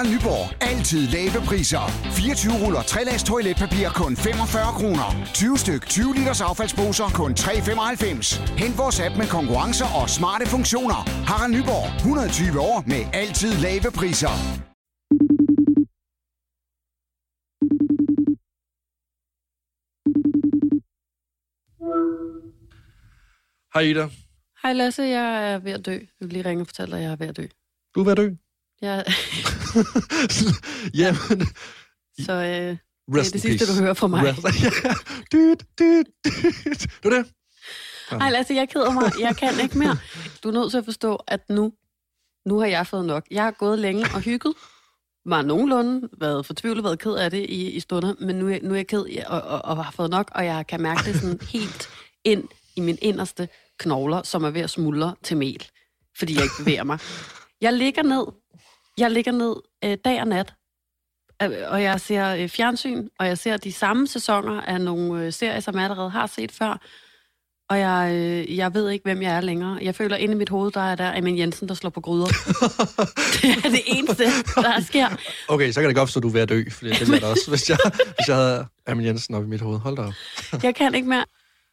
Harald Nyborg. Altid lave priser. 24 ruller 3 lags toiletpapir kun 45 kroner. 20 styk 20 liters affaldsposer kun 3,95. Hent vores app med konkurrencer og smarte funktioner. Harald Nyborg. 120 år med altid lave priser. Hej Ida. Hej Lasse, jeg er ved at dø. Jeg vil lige ringe og fortælle dig, at jeg er ved at dø. Du er ved at dø. Jeg, Jamen, så øh, det er det sidste, peace. du hører fra mig. Rest- Ja. Dyt, dyt, dyt. Det var det. Hej Lasse, jeg keder mig. Jeg kan ikke mere. Du er nødt til at forstå, at nu, nu har jeg fået nok. Jeg har gået længe og hygget. Var nogenlunde været fortvivlet, været ked af det i, i stunder, men nu, nu er jeg ked og, og, og har fået nok, og jeg kan mærke det sådan helt ind i min inderste knogler, som er ved at smuldre til mel, fordi jeg ikke bevæger mig. Jeg ligger ned, jeg ligger ned øh, dag og nat, øh, og jeg ser øh, fjernsyn, og jeg ser de samme sæsoner af nogle øh, serier, som jeg allerede har set før, og jeg, øh, jeg ved ikke, hvem jeg er længere. Jeg føler, inde i mit hoved, der er der Amin Jensen, der slår på gryder. det er det eneste, der sker. Okay, så kan det godt forstå, at du er ved at dø, for det er det også, hvis jeg, hvis jeg havde Amin Jensen op i mit hoved. Hold da op. Jeg kan ikke mere.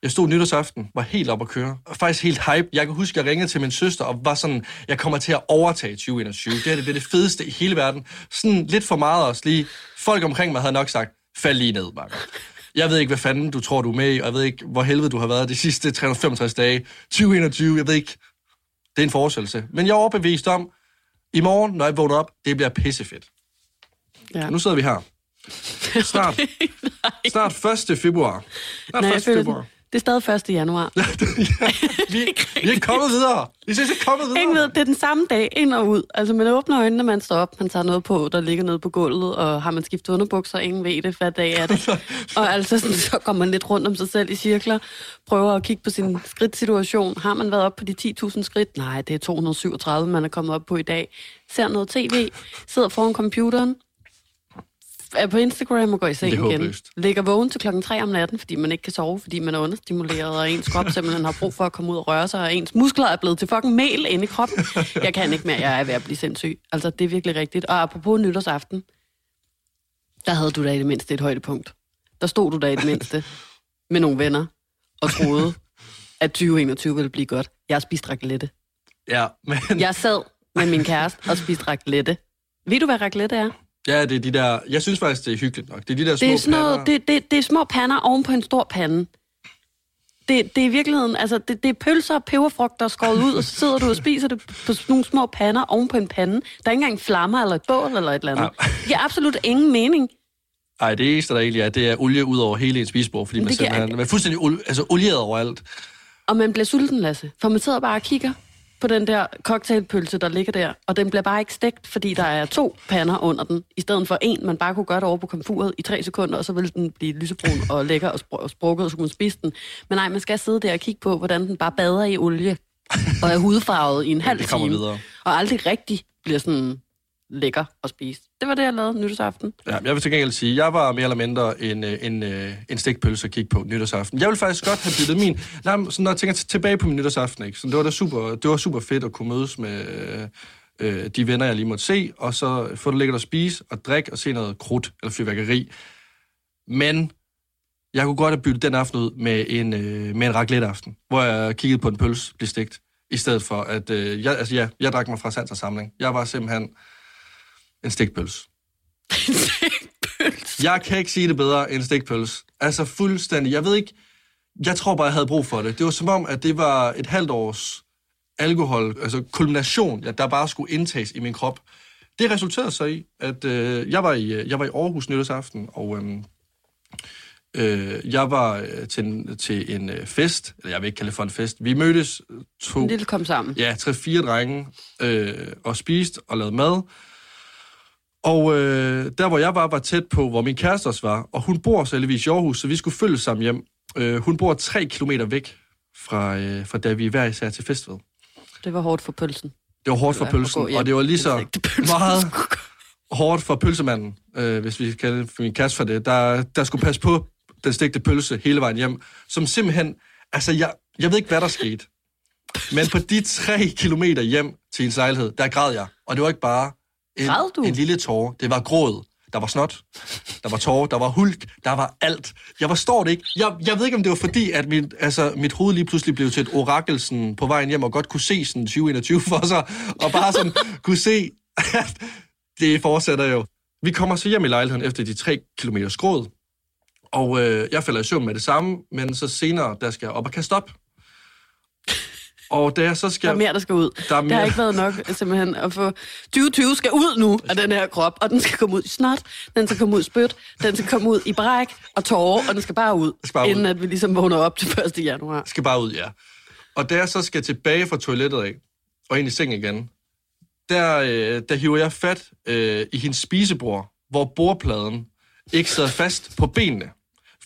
Jeg stod nytårsaften, var helt op at køre. Og faktisk helt hype. Jeg kan huske, at jeg ringede til min søster og var sådan, jeg kommer til at overtage 2021. Det er det, det, er det fedeste i hele verden. Sådan lidt for meget også lige. Folk omkring mig havde nok sagt, fald lige ned, Marker. Jeg ved ikke, hvad fanden du tror, du er med i, og jeg ved ikke, hvor helvede du har været de sidste 365 dage. 2021, jeg ved ikke. Det er en forsættelse. Men jeg er overbevist om, i morgen, når jeg vågner op, det bliver pissefedt. Ja. Nu sidder vi her. Snart, snart 1. februar. Snart Nej, 1. jeg føler, februar. Det er stadig 1. januar. ja, vi, vi er kommet videre. Vi er ikke kommet videre. Ingen ved, det er den samme dag, ind og ud. Altså, man åbner øjnene, man står op, man tager noget på, der ligger nede på gulvet, og har man skiftet underbukser, ingen ved det, hvad dag er det. og altså, sådan, så går man lidt rundt om sig selv i cirkler, prøver at kigge på sin skridtsituation. Har man været op på de 10.000 skridt? Nej, det er 237, man er kommet op på i dag. Ser noget tv, sidder foran computeren, er på Instagram og går i seng igen. håbløst. Ligger vågen til klokken 3 om natten, fordi man ikke kan sove, fordi man er understimuleret, og ens krop simpelthen har brug for at komme ud og røre sig, og ens muskler er blevet til fucking mel inde i kroppen. Jeg kan ikke mere, jeg er ved at blive sindssyg. Altså, det er virkelig rigtigt. Og apropos nytårsaften, der havde du da i det mindste et højdepunkt. Der stod du da i det mindste med nogle venner og troede, at 2021 ville blive godt. Jeg har spist raclette. Ja, men Jeg sad med min kæreste og spiste raclette. Ved du, hvad raclette er? Ja, det er de der... Jeg synes faktisk, det er hyggeligt nok. Det er de der små Det er, sådan pander. noget, det, det, det er små pander oven på en stor pande. Det, det er i virkeligheden, altså det, det er pølser og peberfrugter skåret ud, og så sidder du og spiser det på nogle små pander oven på en pande. Der er ikke engang flammer eller et bål eller et eller andet. Nej. Det giver absolut ingen mening. Ej, det eneste, der egentlig er, det er olie ud over hele ens spisebord, fordi man simpelthen man er fuldstændig ol, altså, olieret overalt. Og man bliver sulten, Lasse. For man sidder bare og kigger på den der cocktailpølse, der ligger der, og den bliver bare ikke stegt, fordi der er to pander under den, i stedet for en, man bare kunne gøre det over på komfuret i tre sekunder, og så ville den blive lysebrun og lækker og, spr- og sprukket, og så kunne man spise den. Men nej, man skal sidde der og kigge på, hvordan den bare bader i olie, og er hudfarvet i en halv time, videre. og aldrig rigtig bliver sådan lækker at spise. Det var det, jeg lavede nytårsaften. Ja, jeg vil til gengæld sige, jeg var mere eller mindre en, øh, en, øh, en stikpølse at kigge på nytårsaften. Jeg vil faktisk godt have byttet min... Nej, sådan, når jeg tænker tilbage på min nytårsaften, ikke? Så det var da super, det var super fedt at kunne mødes med øh, øh, de venner, jeg lige måtte se, og så få det lækkert at spise og drikke og se noget krudt eller fyrværkeri. Men jeg kunne godt have byttet den aften ud med en, øh, med en raclette-aften, hvor jeg kiggede på en pølse blive stegt, i stedet for at... Øh, jeg, altså ja, jeg drak mig fra sans og samling. Jeg var simpelthen en stikpølse. Jeg kan ikke sige det bedre end stikpølse. Altså fuldstændig. Jeg ved ikke... Jeg tror bare, jeg havde brug for det. Det var som om, at det var et halvt års alkohol, altså kulmination, ja, der bare skulle indtages i min krop. Det resulterede så i, at øh, jeg, var i, øh, jeg var i Aarhus nytårsaften, og øh, øh, jeg var øh, til, en, til en øh, fest, eller jeg vil ikke kalde det for en fest. Vi mødtes to... En lille kom sammen. Ja, tre-fire drenge, øh, og spiste og lavede mad. Og øh, der, hvor jeg var, var tæt på, hvor min kæreste også var. Og hun bor så heldigvis i Aarhus, så vi skulle følge sammen hjem. Øh, hun bor tre kilometer væk fra, øh, fra der vi hver især til fest ved. Det var hårdt for pølsen. Det var hårdt for Det var at pølsen, og det var lige så meget hårdt for pølsemanden, øh, hvis vi kan for min kæreste for det, der, der skulle passe på den stegte pølse hele vejen hjem, som simpelthen, altså jeg, jeg ved ikke, hvad der skete, men på de tre kilometer hjem til hendes lejlighed, der græd jeg, og det var ikke bare en, Græd du? en lille tårer. Det var gråd. Der var snot. Der var tårer. Der var hulk. Der var alt. Jeg forstår det ikke. Jeg, jeg ved ikke, om det var fordi, at mit, altså, mit hoved lige pludselig blev til et orakel sådan, på vejen hjem, og godt kunne se sådan 2021 for sig, og bare sådan kunne se, at det fortsætter jo. Vi kommer så hjem i lejligheden efter de tre kilometer skråd, og øh, jeg falder i søvn med det samme, men så senere, der skal jeg op og kaste op. Og da jeg så skal... Der er mere, der skal ud. Der er mere. har ikke været nok simpelthen at få... 2020 skal ud nu af den her krop, og den skal komme ud i snot, den skal komme ud i spyt, den skal komme ud i bræk og tårer, og den skal bare ud, skal bare ud. inden at vi ligesom vågner op til 1. januar. skal bare ud, ja. Og da jeg så skal tilbage fra toilettet af, og ind i seng igen, der, øh, der hiver jeg fat øh, i hendes spisebord, hvor bordpladen ikke sidder fast på benene,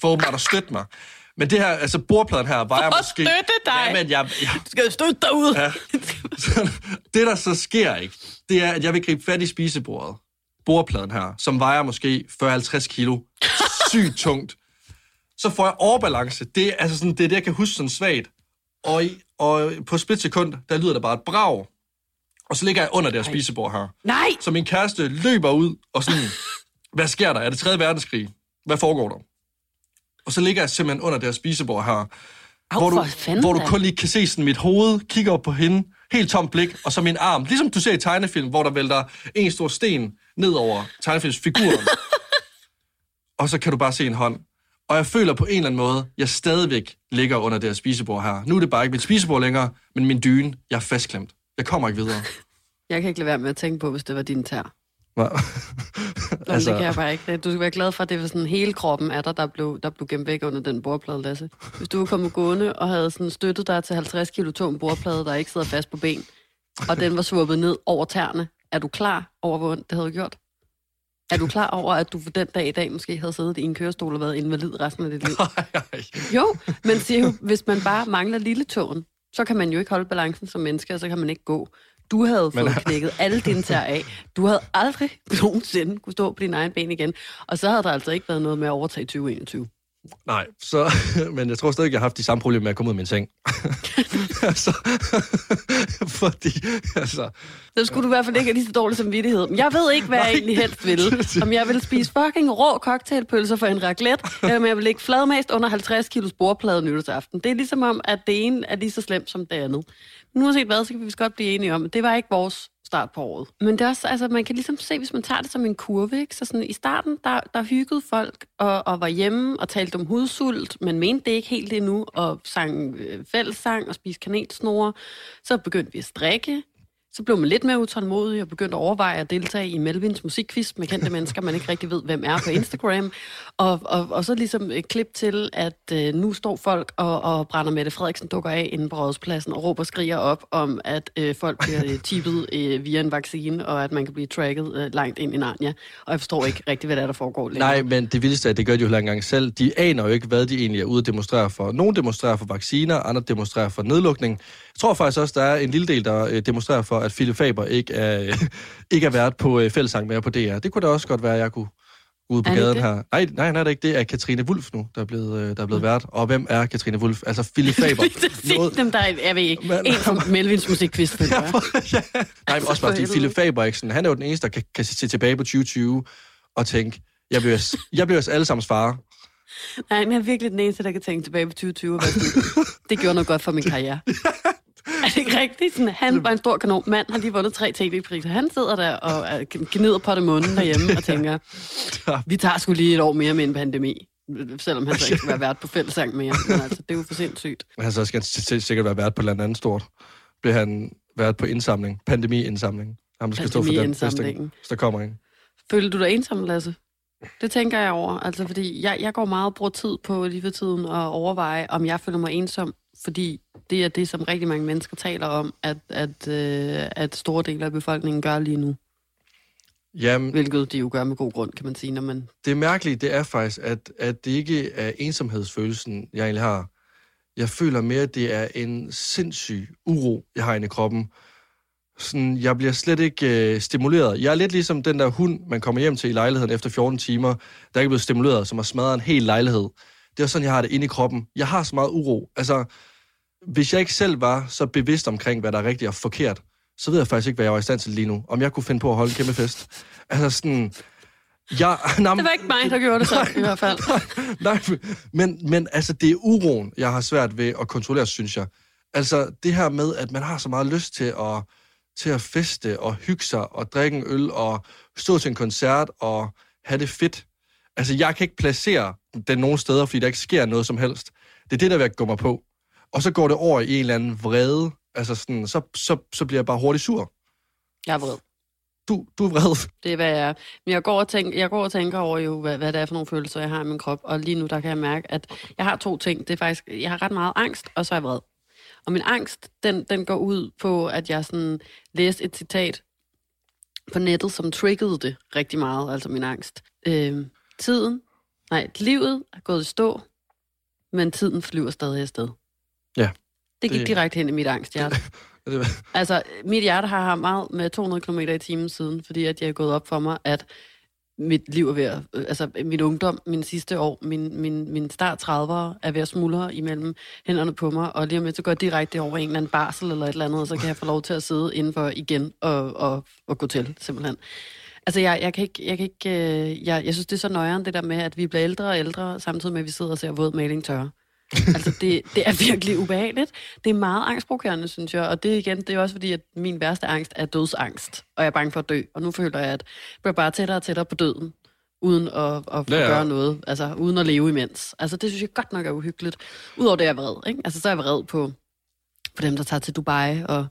for åbenbart at støtte mig. Men det her, altså bordpladen her, var jeg For måske... støtte dig? Ja, men jeg, jeg, Du skal støtte dig ud. Ja. Det, der så sker ikke, det er, at jeg vil gribe fat i spisebordet, bordpladen her, som vejer måske 40-50 kilo, sygt tungt. Så får jeg overbalance. Det er, altså sådan, det, er det, jeg kan huske sådan svagt. Og, i, og på et split sekund, der lyder der bare et brag. Og så ligger jeg under det her spisebord her. Nej! Så min kæreste løber ud og sådan, hvad sker der? Er det 3. verdenskrig? Hvad foregår der? Og så ligger jeg simpelthen under det her spisebord her, Au, hvor, du, hvor du kun lige kan se sådan mit hoved, kigger op på hende, helt tomt blik, og så min arm, ligesom du ser i tegnefilm, hvor der vælter en stor sten ned over tegnefilmsfiguren. og så kan du bare se en hånd. Og jeg føler på en eller anden måde, jeg stadigvæk ligger under det her spisebord her. Nu er det bare ikke mit spisebord længere, men min dyne, jeg er fastklemt. Jeg kommer ikke videre. Jeg kan ikke lade være med at tænke på, hvis det var din tær. Hva? Altså... Det kan jeg bare ikke. Du skal være glad for, at det var sådan hele kroppen af dig, der blev, der blev gemt væk under den bordplade, Lasse. Hvis du var kommet gående og havde sådan støttet dig til 50 kilo tung bordplade, der ikke sidder fast på ben, og den var svuppet ned over tæerne, er du klar over, hvor ondt det havde gjort? Er du klar over, at du for den dag i dag måske havde siddet i en kørestol og været invalid resten af dit liv? Jo, men siger jo, hvis man bare mangler lille tåen, så kan man jo ikke holde balancen som menneske, og så kan man ikke gå. Du havde fået Men- knækket alle dine tær af. Du havde aldrig nogensinde kunne stå på dine egne ben igen. Og så havde der altså ikke været noget med at overtage 2021. Nej, så, men jeg tror stadig, jeg har haft de samme problemer med at komme ud af min seng. altså, fordi, altså, Så skulle du i hvert fald ikke have lige så dårlig samvittighed. Men jeg ved ikke, hvad jeg Nej. egentlig helst vil. Om jeg vil spise fucking rå cocktailpølser for en raclette, eller om jeg vil lægge fladmast under 50 kilos bordplade nytårsaften. Det er ligesom om, at det ene er lige så slemt som det andet nu har set hvad, så kan vi vist godt blive enige om, at det var ikke vores start på året. Men det er også, altså, man kan ligesom se, hvis man tager det som en kurve, ikke? Så sådan, i starten, der, der hyggede folk og, og var hjemme og talte om hudsult, men mente det ikke helt endnu, og sang øh, fællessang og spiste kanelsnore. Så begyndte vi at strikke. Så blev man lidt mere utålmodig og begyndte at overveje at deltage i Melvins musikquiz med kendte mennesker, man ikke rigtig ved, hvem er på Instagram. Og, og, og så ligesom et klip til, at øh, nu står folk og, og brænder Mette Frederiksen dukker af inde på rådspladsen og råber og skriger op om, at øh, folk bliver øh, tippet øh, via en vaccine, og at man kan blive tracket øh, langt ind i Narnia. Og jeg forstår ikke rigtig, hvad der, er, der foregår længere. Nej, men det vildeste er, at det gør de jo heller engang selv. De aner jo ikke, hvad de egentlig er ude at demonstrere for. Nogle demonstrerer for vacciner, andre demonstrerer for nedlukning. Tror faktisk også, der er en lille del, der øh, demonstrerer for, at Philip Faber ikke er, øh, ikke er vært på øh, fællesang mere på DR. Det kunne da også godt være, at jeg kunne ud på Er det gaden det? her. Nej, nej, nej, det er ikke. Det er Katrine Wulf nu, der er blevet, der er blevet vært. Og hvem er Katrine Wulf? Altså Philip Faber. Noget... Dem, der er, jeg ved ikke, Men- en fra Melvins føler jeg. ja. Nej, men også bare For fordi. Philip Fabriksen, han er jo den eneste, der kan, kan se tilbage på 2020 og tænke, jeg bliver, jeg bliver os alle sammen far. Nej, men jeg er virkelig den eneste, der kan tænke tilbage på 2020 og sådan, det gjorde noget godt for min karriere. Er det ikke rigtigt? Sådan, han var en stor kanon. Mand har lige vundet tre tv-priser. Han sidder der og er gnider på det munden derhjemme og tænker, vi tager sgu lige et år mere med en pandemi. Selvom han så ikke skal være vært på fællesang mere. Men altså, det er jo for sindssygt. Men han så skal han sikkert være vært på et eller andet stort. Bliver han vært på indsamling, pandemi-indsamling. Der skal stå for den, hvis der, hvis der kommer en. Føler du dig ensom, Lasse? Det tænker jeg over. Altså, fordi jeg, jeg går meget og bruger tid på lige for tiden at overveje, om jeg føler mig ensom. Fordi det er det, som rigtig mange mennesker taler om, at, at, øh, at store dele af befolkningen gør lige nu. Jamen, Hvilket de jo gør med god grund, kan man sige, når man... det mærkelige, det er faktisk, at, at det ikke er ensomhedsfølelsen, jeg egentlig har. Jeg føler mere, at det er en sindssyg uro, jeg har inde i kroppen. Sådan, jeg bliver slet ikke øh, stimuleret. Jeg er lidt ligesom den der hund, man kommer hjem til i lejligheden efter 14 timer, der ikke er blevet stimuleret, som har smadret en hel lejlighed. Det er sådan, jeg har det inde i kroppen. Jeg har så meget uro. Altså, hvis jeg ikke selv var så bevidst omkring, hvad der er rigtigt og forkert, så ved jeg faktisk ikke, hvad jeg var i stand til lige nu. Om jeg kunne finde på at holde en kæmpe fest. Altså sådan... Jeg, nej, Det var ikke mig, der gjorde det så, i hvert fald. nej, men, men altså, det er uroen, jeg har svært ved at kontrollere, synes jeg. Altså, det her med, at man har så meget lyst til at, til at feste og hygge sig og drikke en øl og stå til en koncert og have det fedt. Altså, jeg kan ikke placere den nogen steder, fordi der ikke sker noget som helst. Det er det, der vil gå mig på. Og så går det over i en eller anden vrede. Altså, sådan, så, så, så bliver jeg bare hurtigt sur. Jeg er vred. Du, du er vred. Det er, hvad jeg er. Men jeg går og, tænker, jeg går og tænker over jo, hvad, hvad det er for nogle følelser, jeg har i min krop. Og lige nu, der kan jeg mærke, at jeg har to ting. Det er faktisk, jeg har ret meget angst, og så er jeg vred. Og min angst, den, den går ud på, at jeg sådan læste et citat på nettet, som triggede det rigtig meget, altså min angst. Øh, tiden, nej, livet er gået i stå, men tiden flyver stadig afsted. Ja. Det gik Det- direkte hen i mit angsthjerte. Altså, mit hjerte har haft meget med 200 km i timen siden, fordi at jeg er gået op for mig, at mit liv er ved at, øh, altså min ungdom, min sidste år, min, min, min start 30'ere er ved at smuldre imellem hænderne på mig, og lige om lidt, så går jeg direkte over en eller anden barsel eller et eller andet, og så kan jeg få lov til at sidde indenfor igen og, og, og gå til, simpelthen. Altså, jeg, jeg kan ikke, jeg kan ikke, øh, jeg, jeg synes, det er så nøjeren, det der med, at vi bliver ældre og ældre, samtidig med, at vi sidder og ser våd maling tørre. altså, det, det er virkelig ubehageligt. Det er meget angstprovokerende, synes jeg. Og det igen, det er også fordi, at min værste angst er dødsangst. Og jeg er bange for at dø. Og nu føler jeg, at jeg bliver bare tættere og tættere på døden. Uden at, at Ja, ja, ja. gøre noget. Altså, uden at leve imens. Altså, det synes jeg godt nok er uhyggeligt. Udover det, jeg er vred. Ikke? Altså, så er jeg vred på, på dem, der tager til Dubai, og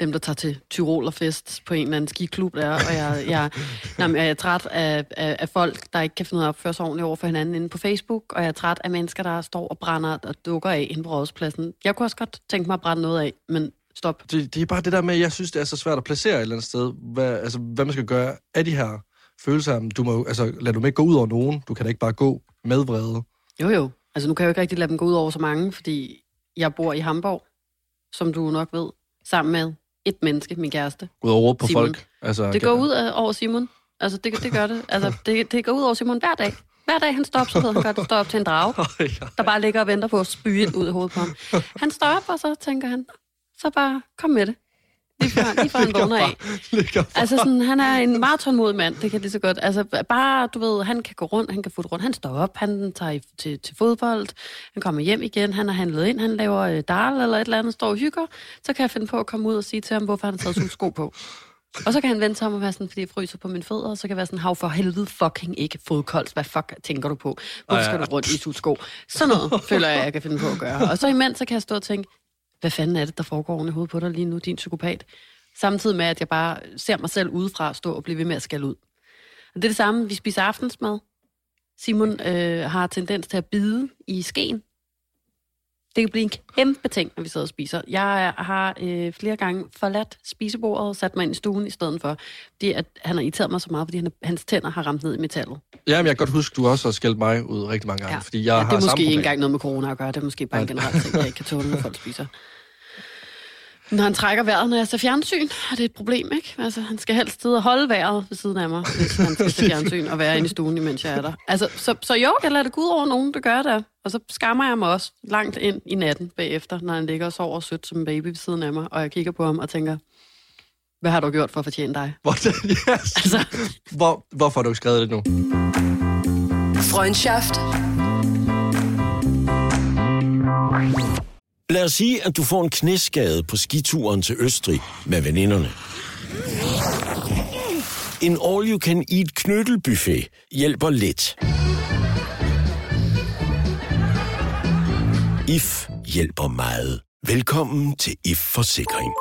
dem, der tager til Tyrolerfest på en eller anden skiklub der, og jeg, jeg, nej, men jeg er træt af, af, af folk, der ikke kan finde ud af at opføre sig ordentligt over for hinanden inde på Facebook, og jeg er træt af mennesker, der står og brænder og dukker af inde på rådspladsen. Jeg kunne også godt tænke mig at brænde noget af, men stop. det, det er bare det der med, jeg synes, det er så svært at placere et eller andet sted, hvad, altså, hvad man skal gøre af de her følelser. Du må, altså, lad du ikke gå ud over nogen. Du kan da ikke bare gå med vrede. Jo jo, altså nu kan jeg jo ikke rigtig lade dem gå ud over så mange, fordi jeg bor i Hamburg, som du nok ved, sammen med et menneske, min kæreste. Gå ud og råbe på Simon. folk. Altså, Det går ud over Simon. Altså, det, det gør det. Altså, det, det går ud over Simon hver dag. Hver dag, han står op, så ved han godt, at står op til en drage, der bare ligger og venter på at spyge et ud af hovedet på ham. Han står op, og så tænker han, så bare kom med det. Lige før, lige før han vågner af. Altså, sådan, han er en meget tålmodig mand, det kan lige så godt. Altså, bare, du ved, han kan gå rundt, han kan få rundt. Han står op, han tager i, til, til fodbold, han kommer hjem igen, han har handlet ind, han laver øh, dal eller et eller andet, står og hygger. Så kan jeg finde på at komme ud og sige til ham, hvorfor han har taget sko på. Og så kan han vente sig om at være sådan, fordi jeg fryser på mine fødder, og så kan jeg være sådan, hav for helvede fucking ikke fodkoldt. Hvad fuck tænker du på? Hvorfor skal du rundt i sutsko? Sådan noget føler jeg, jeg kan finde på at gøre. Og så imens, så kan jeg stå og tænke, hvad fanden er det, der foregår oven i hovedet på dig lige nu, din psykopat? Samtidig med, at jeg bare ser mig selv udefra stå og blive ved med at skælde ud. Og det er det samme, vi spiser aftensmad. Simon øh, har tendens til at bide i skeen. Det kan blive en kæmpe ting, når vi sidder og spiser. Jeg har øh, flere gange forladt spisebordet og sat mig ind i stuen i stedet for. Det at han har irriteret mig så meget, fordi han, hans tænder har ramt ned i metallet. Jamen, jeg kan godt huske, du også har skældt mig ud rigtig mange gange, fordi jeg ja, har det er måske ikke engang noget med corona at gøre. Det er måske bare en generelt ting, jeg ikke kan tåle, når folk spiser. Når han trækker vejret, når jeg ser fjernsyn, er det et problem, ikke? Altså, han skal helst sidde og holde vejret ved siden af mig, hvis han skal se fjernsyn og være inde i stuen, imens jeg er der. Altså, så, så jo, jeg lader det gå ud over nogen, der gør det. Og så skammer jeg mig også langt ind i natten bagefter, når han ligger og sover sødt som en baby ved siden af mig, og jeg kigger på ham og tænker, hvad har du gjort for at fortjene dig? Hvordan, yes. Altså, Hvor, hvorfor har du skrevet det nu? Freundschaft. Lad os sige, at du får en knæskade på skituren til Østrig med veninderne. En all-you-can-eat knyttelbuffet hjælper lidt. IF hjælper meget. Velkommen til IF Forsikring.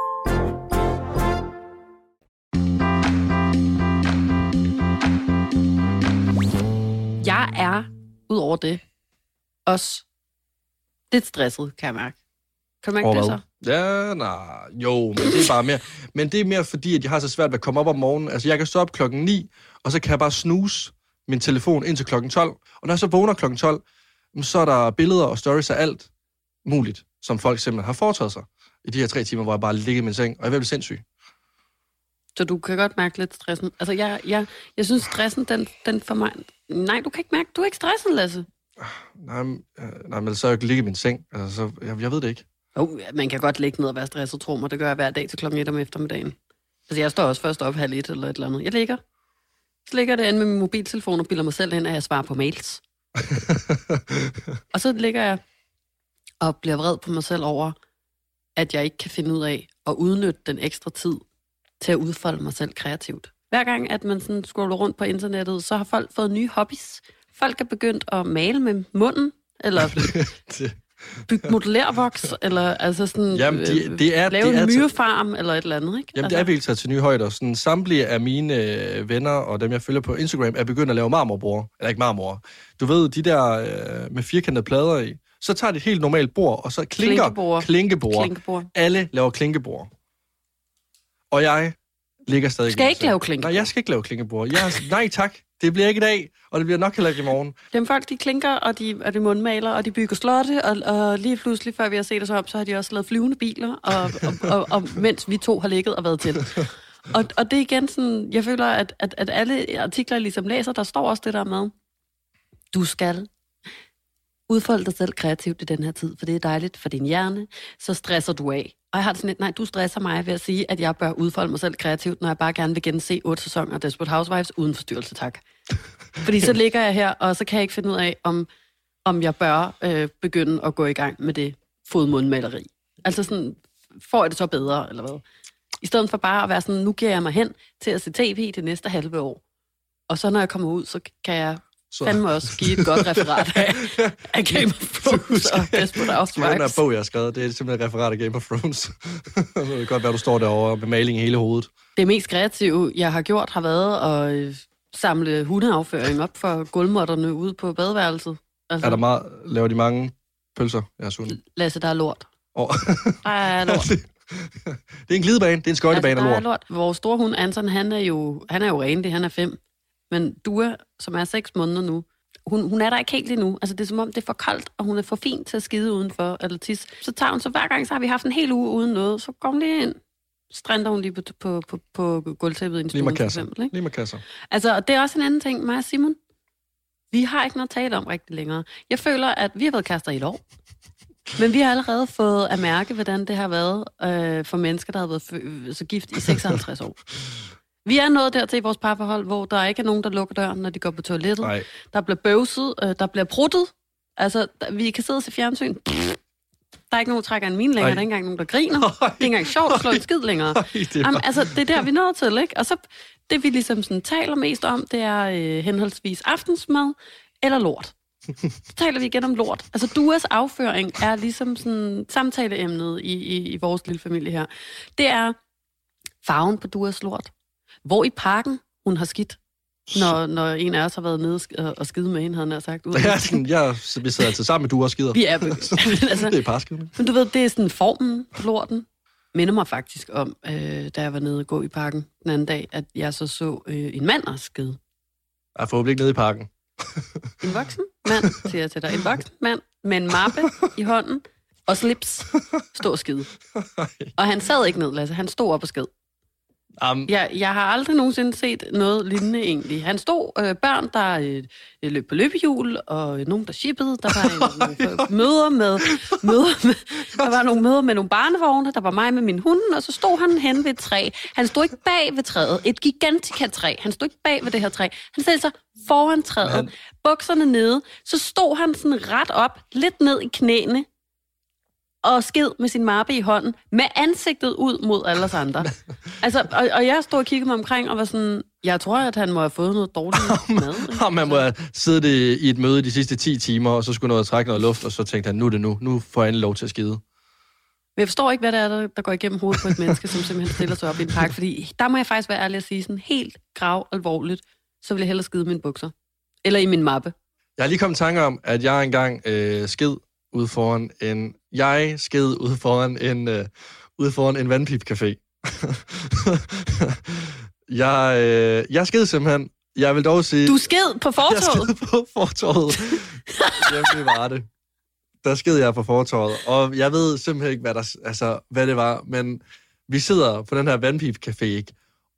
jeg er, ud over det, også lidt stresset, kan jeg mærke. Kan mærke Over det så? Ja, nej, jo, men det er bare mere. Men det er mere fordi, at jeg har så svært ved at komme op om morgenen. Altså, jeg kan stå op klokken 9, og så kan jeg bare snuse min telefon indtil klokken 12. Og når jeg så vågner klokken 12, jamen, så er der billeder og stories af alt muligt, som folk simpelthen har foretaget sig i de her tre timer, hvor jeg bare ligger i min seng, og jeg er ved at blive sindssyg. Så du kan godt mærke lidt stressen. Altså, jeg, jeg, jeg synes, stressen, den, den for mig... Nej, du kan ikke mærke, du er ikke stresset, Lasse. Nej, men, øh, nej, men så er jeg ikke ligge i min seng. Altså, så, jeg, jeg ved det ikke. Oh, man kan godt ligge ned og være stresset, tro mig. Det gør jeg hver dag til klokken 1 om eftermiddagen. Altså, jeg står også først op halv et eller et eller andet. Jeg ligger. Så ligger det med min mobiltelefon og bilder mig selv ind, at jeg svarer på mails. og så ligger jeg og bliver vred på mig selv over, at jeg ikke kan finde ud af at udnytte den ekstra tid til at udfolde mig selv kreativt. Hver gang, at man sådan scroller rundt på internettet, så har folk fået nye hobbies. Folk er begyndt at male med munden, eller bygge modellervoks, eller altså sådan, Jamen, de- øh, det er- lave det er en myrefarm, eller et eller andet, ikke? Jamen, altså, det er virkelig taget til nye højder. Sådan, samtlige af mine øh, venner og dem, jeg følger på Instagram, er begyndt at lave marmorbord. Eller ikke marmor. Du ved, de der øh, med firkantede plader i. Så tager de et helt normalt bord, og så klinker Klinkebord. klinkebord. Klinkebord. Alle laver klinkebord. Og jeg ligger stadig... Skal ikke lave klinkebord? Nej, jeg skal ikke lave klinkebord. Jeg, nej tak, det bliver ikke i dag, og det bliver nok heller ikke i morgen. Dem folk, de klinker, og de, og de mundmaler, og de bygger slotte, og, og lige pludselig, før vi har set os op, så har de også lavet flyvende biler, og, og, og, og mens vi to har ligget og været til. Og, og det er igen sådan, jeg føler, at, at, at alle artikler, jeg ligesom læser, der står også det der med, du skal udfolde dig selv kreativt i den her tid, for det er dejligt for din hjerne, så stresser du af. Og jeg har det sådan lidt, nej, du stresser mig ved at sige, at jeg bør udfolde mig selv kreativt, når jeg bare gerne vil gense otte sæsoner af Desperate Housewives uden forstyrrelse, tak. Fordi så ligger jeg her, og så kan jeg ikke finde ud af, om, om jeg bør øh, begynde at gå i gang med det fodmundmaleri. Altså sådan, får jeg det så bedre, eller hvad? I stedet for bare at være sådan, nu giver jeg mig hen til at se tv det næste halve år. Og så når jeg kommer ud, så kan jeg Så- fandme også give et godt referat af, af Game of Thrones og Desperate Den Housewives. bog, jeg har skrevet, det er simpelthen et referat af Game of Thrones. det kan godt være, du står derovre med maling i hele hovedet. Det mest kreative, jeg har gjort, har været at øh, samle hundeafføring op for gulvmåtterne ude på badeværelset. Altså, Er der meget, laver de mange pølser, jeg har sundet? Lasse, der er lort. Og, Der er lort. det er en glidebane, det er en skøjtebane der af lort. lort. Vores store hund, Anton, han er jo, han er jo renlig, han er fem. Men Dua, som er seks måneder nu, hun, hun er der ikke helt endnu. Altså, det er som om, det er for koldt, og hun er for fin til at skide udenfor, eller tisse. Så tager hun, så hver gang, så har vi haft en hel uge uden noget, så går hun lige ind, strænder hun lige på, på, på, på gulvtæppet i en stue, for eksempel. Ikke? Lige med kasser. Altså, og det er også en anden ting, mig og Simon. Vi har ikke noget at tale om rigtig længere. Jeg føler, at vi har været kaster i et år. Men vi har allerede fået at mærke, hvordan det har været øh, for mennesker, der har været så gift i 56 år. Vi er nået dertil i vores parforhold, hvor der ikke er nogen, der lukker døren, når de går på toilettet. Nej, Der bliver bøvset, øh, der bliver pruttet. Altså, der, vi kan sidde og se fjernsyn. Der er ikke nogen, der trækker en min længere. Ej. Der er ikke engang nogen, der griner. Det er ikke engang sjovt at slå en skid længere. Ej, det er Jamen, altså, det er der, vi nået til, ikke? Og så, det vi ligesom sådan taler mest om, det er øh, henholdsvis aftensmad eller lort. Så taler vi igen om lort. Altså, duas afføring er ligesom sådan samtaleemnet i, i, i vores lille familie her. Det er farven på duas lort. Hvor i parken hun har skidt, når, når en af os har været nede og sk- og skide med hende, havde han sagt. Ud er sådan, jeg, vi sidder altid sammen med du og skider. Vi er altså, det er parskidende. men du ved, det er sådan formen på lorten. Minder mig faktisk om, øh, da jeg var nede og gå i parken den anden dag, at jeg så så øh, en mand også skide. Jeg forhåbentlig ikke nede i parken. En voksen mand, siger jeg til dig. En voksen mand med en mappe i hånden og slips stå og skide. Og han sad ikke ned, Lasse. Han stod op og sked. Um, Jeg, jeg har aldrig nogensinde set noget lignende egentlig. Han stod øh, børn, der øh, løb på løbehjul, og øh, nogen, der shippede. Der var en, nogle øh, møder med, møder med, der var nogle møder med nogle barnevogne. Der var mig med min hund, og så stod han hen ved et træ. Han stod ikke bag ved træet. Et gigantika træ. Han stod ikke bag ved det her træ. Han stillede sig foran træet. Han- Bukserne nede. Så stod han sådan ret op, lidt ned i knæene, og sked med sin mappe i hånden, med ansigtet ud mod alle os andre. Altså, og, og jeg stod og kiggede mig omkring og var sådan, jeg tror, at han må have fået noget dårligt mad. Og man må have siddet i et møde de sidste 10 timer, og så skulle noget trække noget luft, og så tænkte han, nu er det nu. Nu får jeg endelig lov til at skide. Men jeg forstår ikke, hvad det er, der, der går igennem hovedet på et menneske, som simpelthen stiller sig op i en park, fordi der må jeg faktisk være ærlig at sige sådan helt grav alvorligt, så vil jeg hellere skide mine bukser. Eller i min mappe. Jeg har lige kommet i tanke om, at jeg engang øh, sked ude foran en... Jeg sked ude foran en, øh, ude foran en vandpipcafé. jeg, øh, jeg sked simpelthen. Jeg vil dog sige... Du sked på Jeg fortoget. sked på fortorvet. Jamen, var det. Der sked jeg på fortorvet. Og jeg ved simpelthen ikke, hvad, der, altså, hvad det var. Men vi sidder på den her vandpipcafé, ikke?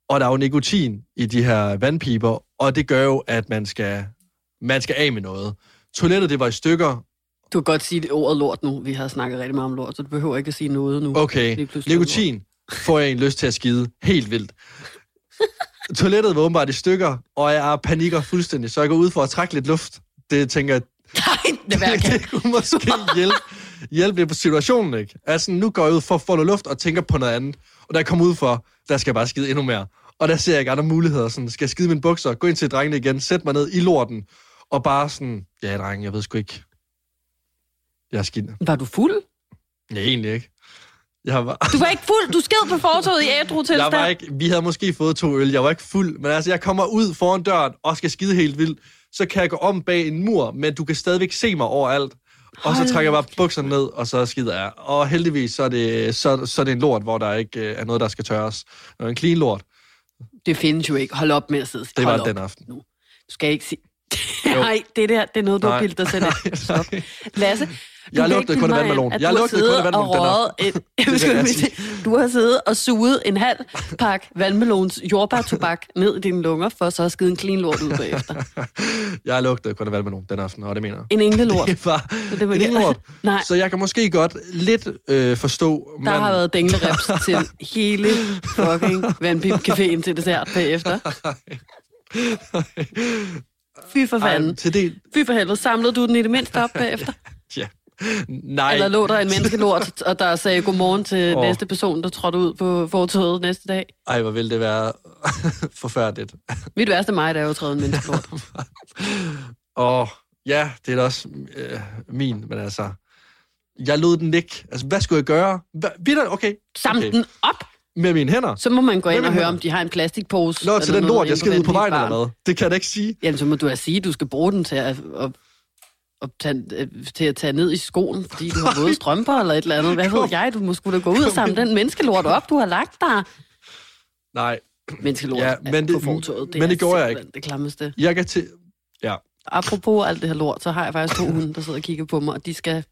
Og der er jo nikotin i de her vandpiber. Og det gør jo, at man skal, man skal af med noget. Toilettet, det var i stykker. Du kan godt sige det ordet lort nu. Vi har snakket rigtig meget om lort, så du behøver ikke at sige noget nu. Okay, nikotin. får jeg en lyst til at skide helt vildt. Toilettet var åbenbart i stykker, og jeg panikker fuldstændig, så jeg går ud for at trække lidt luft. Det tænker jeg, Nej, det jeg det, det kunne måske hjælpe, hjælpe lidt på situationen, ikke? Altså, nu går jeg ud for at få noget luft og tænker på noget andet. Og da jeg kommer ud for, der skal jeg bare skide endnu mere. Og der ser jeg ikke andre muligheder. Sådan, skal jeg skide mine bukser, gå ind til drengene igen, sætte mig ned i lorten, og bare sådan, ja, drenge, jeg ved sgu ikke. Jeg er skidt. Var du fuld? Nej, egentlig ikke. Jeg var, Du var ikke fuld. Du sked på fortoget i ædru jeg tilstand. var ikke, vi havde måske fået to øl, jeg var ikke fuld, men altså, jeg kommer ud foran døren og skal skide helt vildt, så kan jeg gå om bag en mur, men du kan stadigvæk se mig overalt. Og så Hold trækker jeg bare bukserne ned, og så skider jeg. Og heldigvis, så er det, så, så er det en lort, hvor der ikke øh, er noget, der skal tørres. Det var en clean lort. Det findes jo ikke. Hold op med at sidde. Det Hold var op. den aften. Nu. Du skal ikke sige... Nej, det der, det er noget, du har bildet dig selv. Stop. Lasse, Jeg lugtede kun af vandmelon. Jeg lugtede kun af vandmelon et, Du har siddet og suget en halv pakke vandmelons jordbærtobak ned i dine lunger, for så at skide en clean lort ud bagefter. Jeg lugtede kun af valgmelon den aften, og det mener jeg. En englelort. Det var Så det var en det. lort. Nej. Så jeg kan måske godt lidt øh, forstå... Der har været dinglereps til hele fucking vandpip-caféen til dessert bagefter. Fy for fanden. Ej, til det... Fy for helvede. Samlede du den i det mindste op bagefter? Ja. Nej. Eller lå der en menneskelort, og der sagde godmorgen til Åh. oh. næste person, der trådte ud på fortoget næste dag? Ej, hvor ville det være forfærdeligt. Mit værste mig, der er jo træet en menneskelort. Og ja, det er da også øh, min, men altså... Jeg lod den ligge. Altså, hvad skulle jeg gøre? Ved du, okay. Samle okay. den op, Med mine hænder. så må man gå ind og høre, det? om de har en plastikpose. Nå, til den lort, jeg skal ud på vejen eller noget. Det kan jeg da ikke sige. Jamen, så må du da sige, at du skal bruge den til at, at, at, tage, øh, til at tage ned i skoen, fordi du har våde strømper eller et eller andet. Hvad ved jeg? Du må sgu da gå ud og samle den menneskelort op, du har lagt der. Nej, Menneskelort Ja, men det- på fortoget. Det men det gjorde jeg simpelthen Det klammeste. jeg kan til... Ja, Apropos alt det her lort, så har jeg faktisk to hunde, der sidder og kigger på mig, og de skal,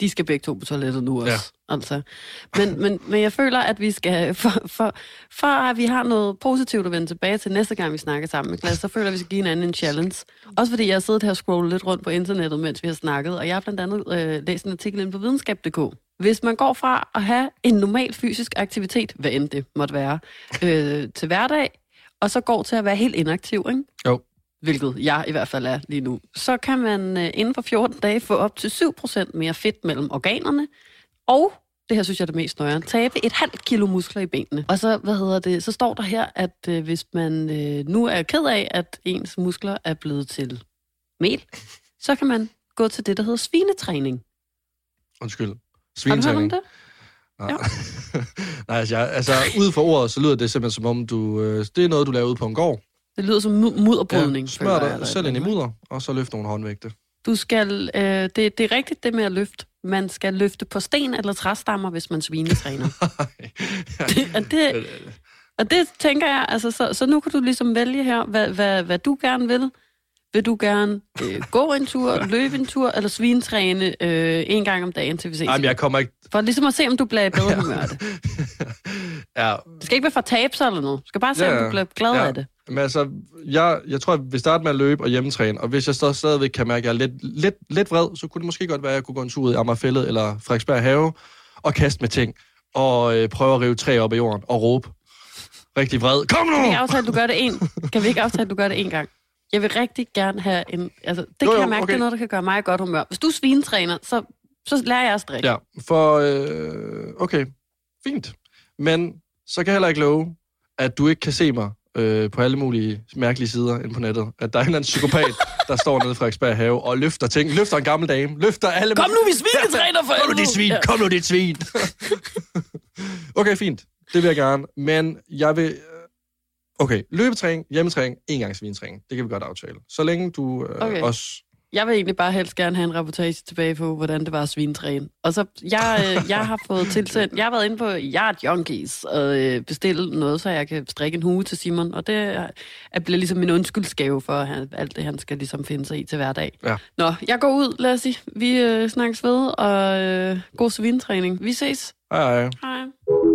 de skal begge to på toilettet nu også. Ja. Altså. Men, men, men jeg føler, at vi skal, for, for, for at vi har noget positivt at vende tilbage til næste gang, vi snakker sammen med Glas, så føler jeg, at vi skal give en anden en challenge. Også fordi jeg har siddet her og scrollet lidt rundt på internettet, mens vi har snakket, og jeg har blandt andet øh, læst en artikel inde på videnskab.dk. Hvis man går fra at have en normal fysisk aktivitet, hvad end det måtte være, øh, til hverdag, og så går til at være helt inaktiv, ikke? jo. Hvilket jeg i hvert fald er lige nu, så kan man øh, inden for 14 dage få op til 7% mere fedt mellem organerne, og det her synes jeg er det mest nøjere, tabe et halvt kilo muskler i benene. Og så, hvad hedder det, så står der her, at øh, hvis man øh, nu er ked af, at ens muskler er blevet til mel, så kan man gå til det, der hedder svinetræning. Undskyld. Har du hørt om Svinetræning. det? Nej, Nej altså, jeg, altså, ud fra ordet, så lyder det simpelthen som om, du, øh, det er noget, du laver ude på en gård. Det lyder som mu- mudderbrydning. Ja, smør dig selv ind i mudder, og så løft nogle håndvægte. Du skal, øh, det, det er rigtigt det med at løfte. Man skal løfte på sten eller træstammer, hvis man svinetræner. det, og, det, og det tænker jeg, altså, så, så nu kan du ligesom vælge her, hvad, hvad, hvad du gerne vil. Vil du gerne øh, gå en tur, løbe en tur, eller svinetræne øh, en gang om dagen, til vi ses? Ej, men jeg kommer ikke... For ligesom at se, om du bliver i bedre humør af det. Ja, Det skal ikke være for at tabe sig eller noget. Du skal bare se, Ja, om du bliver glad Ja. af det. Men altså, jeg, jeg tror, jeg vil starte med at løbe og hjemmetræne, og hvis jeg stadig, stadigvæk kan mærke, at jeg er lidt, lidt, lidt vred, så kunne det måske godt være, at jeg kunne gå en tur ud i Amagerfællet eller Frederiksberg Have og kaste med ting, og øh, prøve at rive træ op af jorden og råbe. Rigtig vred. Kom nu! Kan vi ikke aftale, at du gør det en? Kan vi ikke aftale, at du gør det en gang? Jeg vil rigtig gerne have en... Altså, det Jo, kan jo, jeg mærke, okay. det er noget, der kan gøre mig godt humør. Hvis du er svinetræner, så, så lærer jeg at strikke. Ja, for... Øh, okay, fint. Men så kan jeg heller ikke love, at du ikke kan se mig øh, på alle mulige mærkelige sider inde på nettet. At der er en eller anden psykopat, der står nede i Frederiksberg Have og løfter ting. Løfter en gammel dame. Løfter alle... Kom nu, vi svinetræner for Kom nu, dit svin! Ja. Kom nu, dit svin! okay, fint. Det vil jeg gerne. Men jeg vil... øh, Okay, løbetræning, hjemmetræning, en gang svinetræning. Det kan vi godt aftale. Så længe du øh, Okay. også... Jeg vil egentlig bare helst gerne have en reportage tilbage på, hvordan det var at svinetræne. Og så, jeg, øh, jeg har fået tilsendt, jeg har været inde på Yard Junkies og øh, bestilt noget, så jeg kan strikke en hue til Simon. Og det er, er bliver ligesom min undskyldskave for at han, alt det, han skal ligesom finde sig i til hverdag. Ja. Nå, jeg går ud, lad os sige. Vi øh, snakkes ved, og øh, god svinetræning. Vi ses. Hej, hej. Hej.